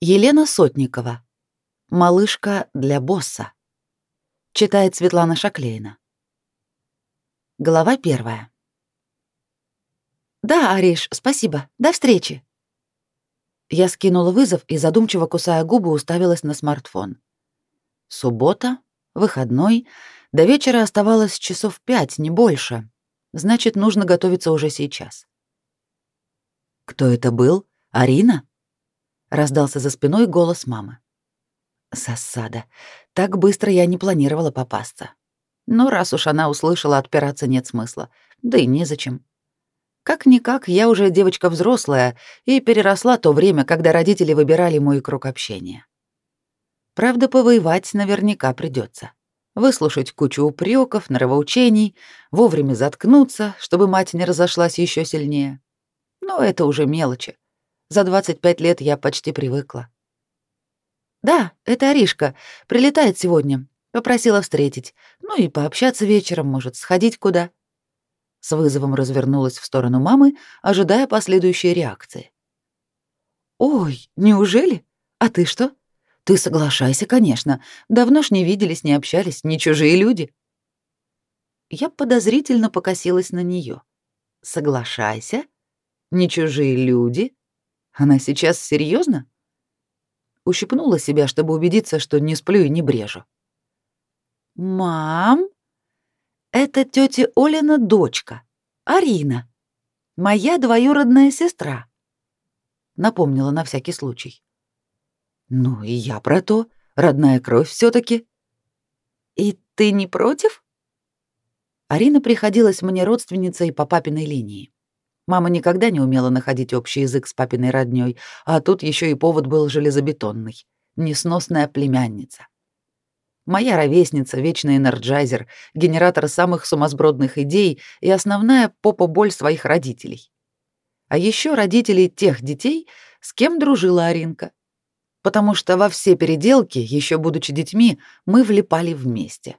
Елена Сотникова. Малышка для босса. Читает Светлана Шаклейна. Глава первая. Да, Ариш, спасибо. До встречи. Я скинула вызов и задумчиво кусая губы уставилась на смартфон. Суббота, выходной, до вечера оставалось часов пять, не больше. Значит, нужно готовиться уже сейчас. Кто это был? Арина? Раздался за спиной голос мамы. Засада. Так быстро я не планировала попасться. Но раз уж она услышала, отпираться нет смысла. Да и незачем. Как-никак, я уже девочка взрослая и переросла то время, когда родители выбирали мой круг общения. Правда, повоевать наверняка придется. Выслушать кучу упреков, нравоучений, вовремя заткнуться, чтобы мать не разошлась еще сильнее. Но это уже мелочи. За 25 лет я почти привыкла. «Да, это Аришка. Прилетает сегодня. Попросила встретить. Ну и пообщаться вечером, может, сходить куда». С вызовом развернулась в сторону мамы, ожидая последующей реакции. «Ой, неужели? А ты что? Ты соглашайся, конечно. Давно ж не виделись, не общались, не чужие люди». Я подозрительно покосилась на нее. «Соглашайся? Не чужие люди?» Она сейчас серьезно? Ущипнула себя, чтобы убедиться, что не сплю и не брежу. «Мам, это тетя Олина дочка, Арина, моя двоюродная сестра», — напомнила на всякий случай. «Ну и я про то, родная кровь все таки «И ты не против?» Арина приходилась мне родственницей по папиной линии. Мама никогда не умела находить общий язык с папиной роднёй, а тут еще и повод был железобетонный. Несносная племянница. Моя ровесница, вечный энерджайзер, генератор самых сумасбродных идей и основная попа-боль своих родителей. А еще родителей тех детей, с кем дружила Аринка. Потому что во все переделки, еще будучи детьми, мы влипали вместе.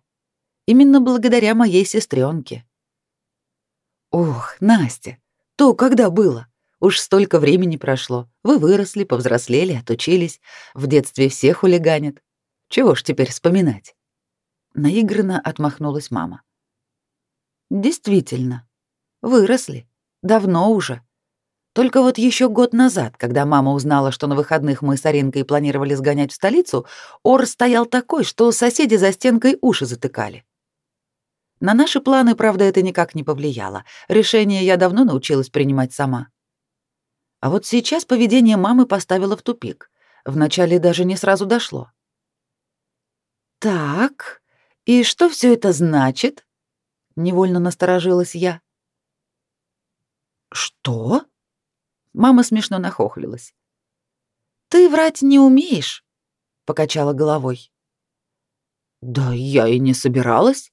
Именно благодаря моей сестренке. Ох, Настя, то когда было? Уж столько времени прошло. Вы выросли, повзрослели, отучились. В детстве все хулиганят. Чего ж теперь вспоминать? Наигранно отмахнулась мама. Действительно, выросли. Давно уже. Только вот еще год назад, когда мама узнала, что на выходных мы с Аринкой планировали сгонять в столицу, ор стоял такой, что соседи за стенкой уши затыкали. На наши планы, правда, это никак не повлияло. Решение я давно научилась принимать сама. А вот сейчас поведение мамы поставило в тупик. Вначале даже не сразу дошло. «Так, и что все это значит?» — невольно насторожилась я. «Что?» — мама смешно нахохлилась. «Ты врать не умеешь», — покачала головой. «Да я и не собиралась»,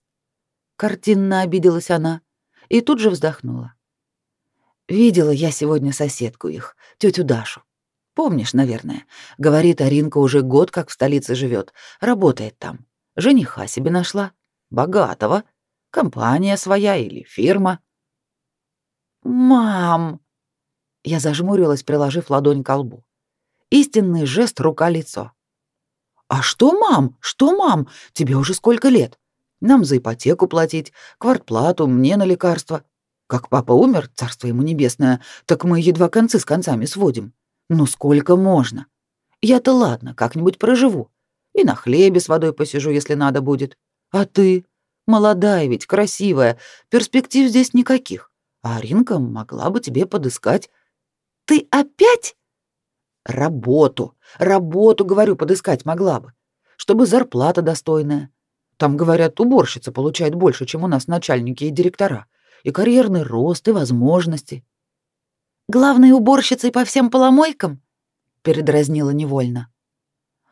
Картинно обиделась она и тут же вздохнула. Видела я сегодня соседку их, тетю Дашу. Помнишь, наверное. Говорит, Аринка уже год как в столице живет, работает там. Жениха себе нашла. Богатого. Компания своя или фирма. «Мам!» Я зажмурилась, приложив ладонь к лбу. Истинный жест рука-лицо. «А что, мам? Что, мам? Тебе уже сколько лет? Нам за ипотеку платить, квартплату, мне на лекарства. Как папа умер, царство ему небесное, так мы едва концы с концами сводим. Ну сколько можно? Я-то ладно, как-нибудь проживу. И на хлебе с водой посижу, если надо будет. А ты? Молодая ведь, красивая, перспектив здесь никаких. А Аринка могла бы тебе подыскать. Ты опять? Работу, работу, говорю, подыскать могла бы. Чтобы зарплата достойная, там, говорят, уборщица получает больше, чем у нас начальники и директора. И карьерный рост, и возможности. Главной уборщицей по всем поломойкам? Передразнила невольно.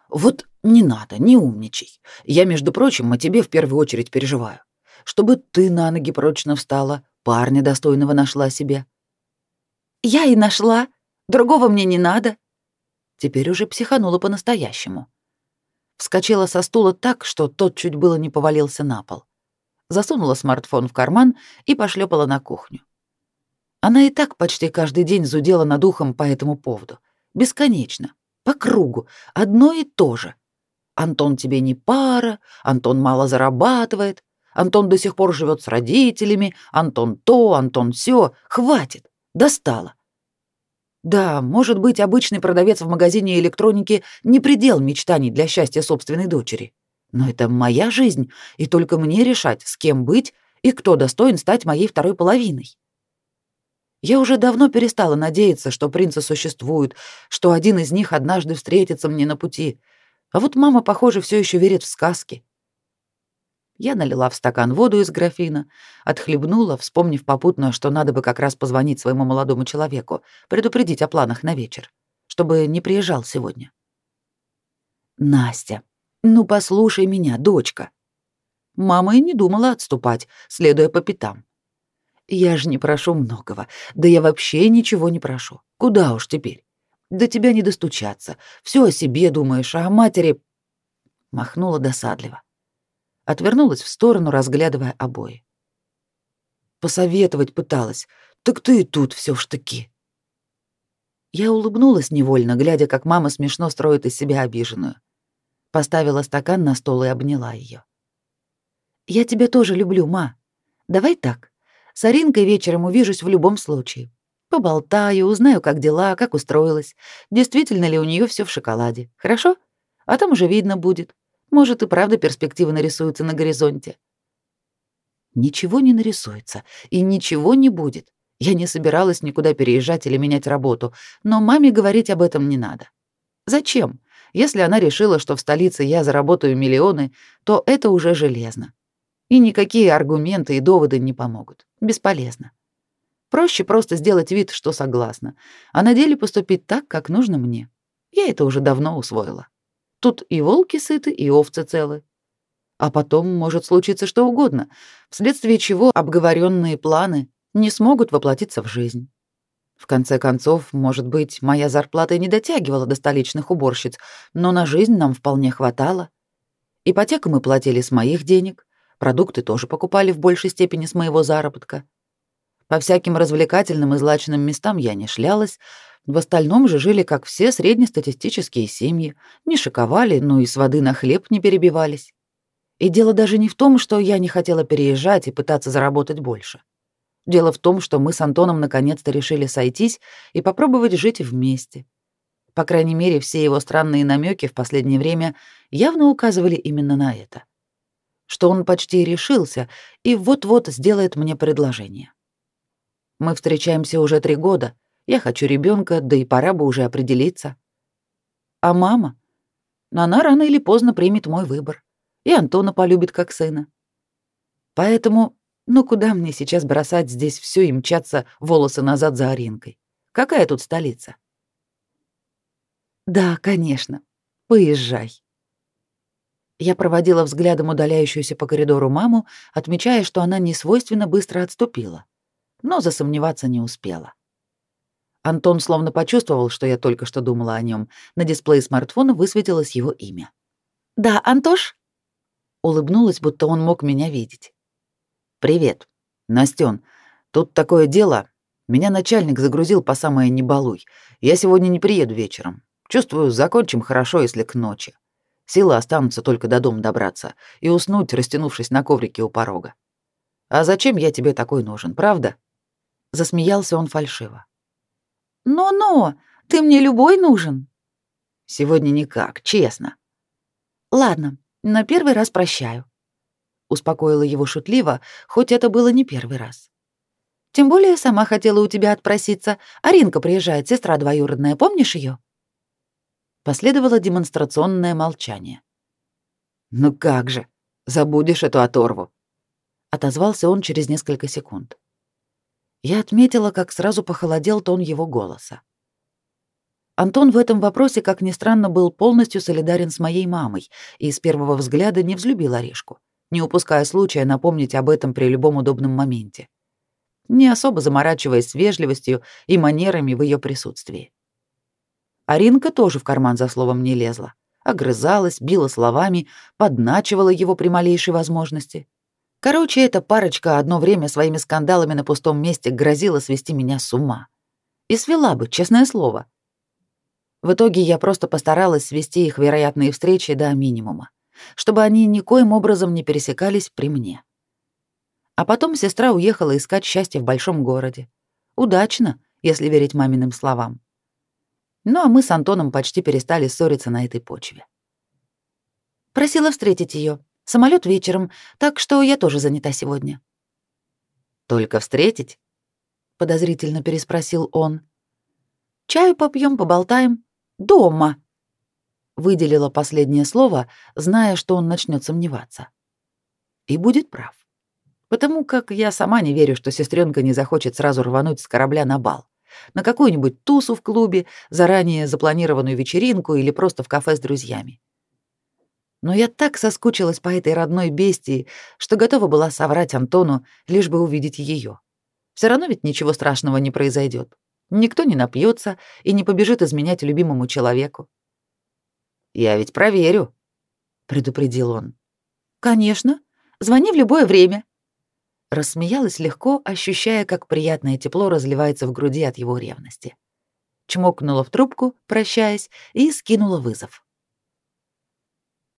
Вот не надо, не умничай. Я, между прочим, о тебе в первую очередь переживаю. Чтобы ты на ноги прочно встала, парня достойного нашла себе. Я и нашла. Другого мне не надо. Теперь уже психанула по-настоящему. Вскочила со стула так, что тот чуть было не повалился на пол. Засунула смартфон в карман и пошлепала на кухню. Она и так почти каждый день зудела над ухом по этому поводу. Бесконечно. По кругу, одно и то же. Антон тебе не пара, Антон мало зарабатывает, Антон до сих пор живет с родителями, Антон то, Антон все. Хватит, достало. Да, может быть, обычный продавец в магазине электроники не предел мечтаний для счастья собственной дочери. Но это моя жизнь, и только мне решать, с кем быть и кто достоин стать моей второй половиной. Я уже давно перестала надеяться, что принцы существуют, что один из них однажды встретится мне на пути. А вот мама, похоже, все еще верит в сказки. Я налила в стакан воду из графина, отхлебнула, вспомнив попутно, что надо бы как раз позвонить своему молодому человеку, предупредить о планах на вечер, чтобы не приезжал сегодня. Настя, ну послушай меня, дочка. Мама и не думала отступать, следуя по пятам. Я же не прошу многого, да я вообще ничего не прошу. Куда уж теперь? До тебя не достучаться. Все о себе думаешь, а о матери махнула досадливо отвернулась в сторону, разглядывая обои. Посоветовать пыталась. Так ты и тут все в штыки. Я улыбнулась невольно, глядя, как мама смешно строит из себя обиженную. Поставила стакан на стол и обняла ее. Я тебя тоже люблю, ма. Давай так. С Аринкой вечером увижусь в любом случае. Поболтаю, узнаю, как дела, как устроилась, действительно ли у нее все в шоколаде. Хорошо? А там уже видно будет. Может, и правда перспективы нарисуются на горизонте. Ничего не нарисуется, и ничего не будет. Я не собиралась никуда переезжать или менять работу, но маме говорить об этом не надо. Зачем? Если она решила, что в столице я заработаю миллионы, то это уже железно. И никакие аргументы и доводы не помогут. Бесполезно. Проще просто сделать вид, что согласна, а на деле поступить так, как нужно мне. Я это уже давно усвоила. Тут и волки сыты, и овцы целы. А потом может случиться что угодно, вследствие чего обговоренные планы не смогут воплотиться в жизнь. В конце концов, может быть, моя зарплата и не дотягивала до столичных уборщиц, но на жизнь нам вполне хватало. Ипотеку мы платили с моих денег, продукты тоже покупали в большей степени с моего заработка. По всяким развлекательным и злачным местам я не шлялась, в остальном же жили, как все среднестатистические семьи, не шиковали, но и с воды на хлеб не перебивались. И дело даже не в том, что я не хотела переезжать и пытаться заработать больше. Дело в том, что мы с Антоном наконец-то решили сойтись и попробовать жить вместе. По крайней мере, все его странные намеки в последнее время явно указывали именно на это. Что он почти решился и вот-вот сделает мне предложение. Мы встречаемся уже три года, я хочу ребенка, да и пора бы уже определиться. А мама? Она рано или поздно примет мой выбор. И Антона полюбит как сына. Поэтому, ну куда мне сейчас бросать здесь все и мчаться волосы назад за Аринкой? Какая тут столица? Да, конечно. Поезжай. Я проводила взглядом удаляющуюся по коридору маму, отмечая, что она несвойственно быстро отступила. Но засомневаться не успела. Антон словно почувствовал, что я только что думала о нем. На дисплее смартфона высветилось его имя. «Да, Антош?» Улыбнулась, будто он мог меня видеть. «Привет. Настен, тут такое дело. Меня начальник загрузил по самое не балуй. Я сегодня не приеду вечером. Чувствую, закончим хорошо, если к ночи. Силы останутся только до дома добраться и уснуть, растянувшись на коврике у порога. А зачем я тебе такой нужен, правда?» Засмеялся он фальшиво. «Но-но, ты мне любой нужен». «Сегодня никак, честно». «Ладно, на первый раз прощаю», — успокоила его шутливо, хоть это было не первый раз. «Тем более сама хотела у тебя отпроситься. Аринка приезжает, сестра двоюродная, помнишь ее? Последовало демонстрационное молчание. «Ну как же, забудешь эту оторву», — отозвался он через несколько секунд. Я отметила, как сразу похолодел тон его голоса. Антон в этом вопросе, как ни странно, был полностью солидарен с моей мамой и с первого взгляда не взлюбил Орешку, не упуская случая напомнить об этом при любом удобном моменте, не особо заморачиваясь с вежливостью и манерами в ее присутствии. Аринка тоже в карман за словом не лезла, огрызалась, била словами, подначивала его при малейшей возможности. Короче, эта парочка одно время своими скандалами на пустом месте грозила свести меня с ума. И свела бы, честное слово. В итоге я просто постаралась свести их вероятные встречи до минимума, чтобы они никоим образом не пересекались при мне. А потом сестра уехала искать счастье в большом городе. Удачно, если верить маминым словам. Ну а мы с Антоном почти перестали ссориться на этой почве. Просила встретить ее. Самолет вечером, так что я тоже занята сегодня. Только встретить? подозрительно переспросил он. Чаю попьем, поболтаем. Дома. Выделила последнее слово, зная, что он начнет сомневаться. И будет прав. Потому как я сама не верю, что сестренка не захочет сразу рвануть с корабля на бал. На какую-нибудь тусу в клубе, заранее запланированную вечеринку или просто в кафе с друзьями. Но я так соскучилась по этой родной бестии, что готова была соврать Антону, лишь бы увидеть ее. Все равно ведь ничего страшного не произойдет. Никто не напьется и не побежит изменять любимому человеку. «Я ведь проверю», — предупредил он. «Конечно. Звони в любое время». Рассмеялась легко, ощущая, как приятное тепло разливается в груди от его ревности. Чмокнула в трубку, прощаясь, и скинула вызов.